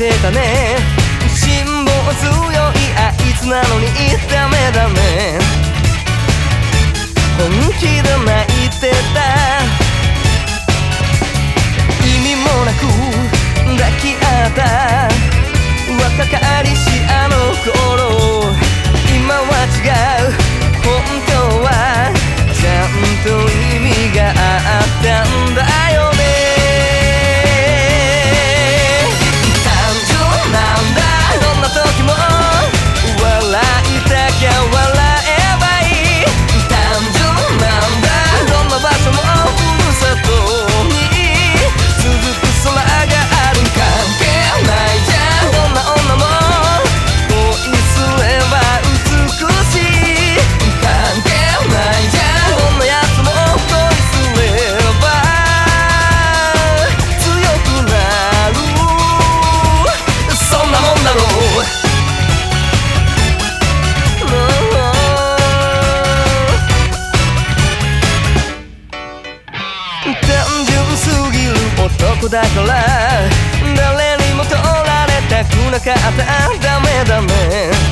てたね。辛抱するだから誰にも取られたくなかった。ダメダメ。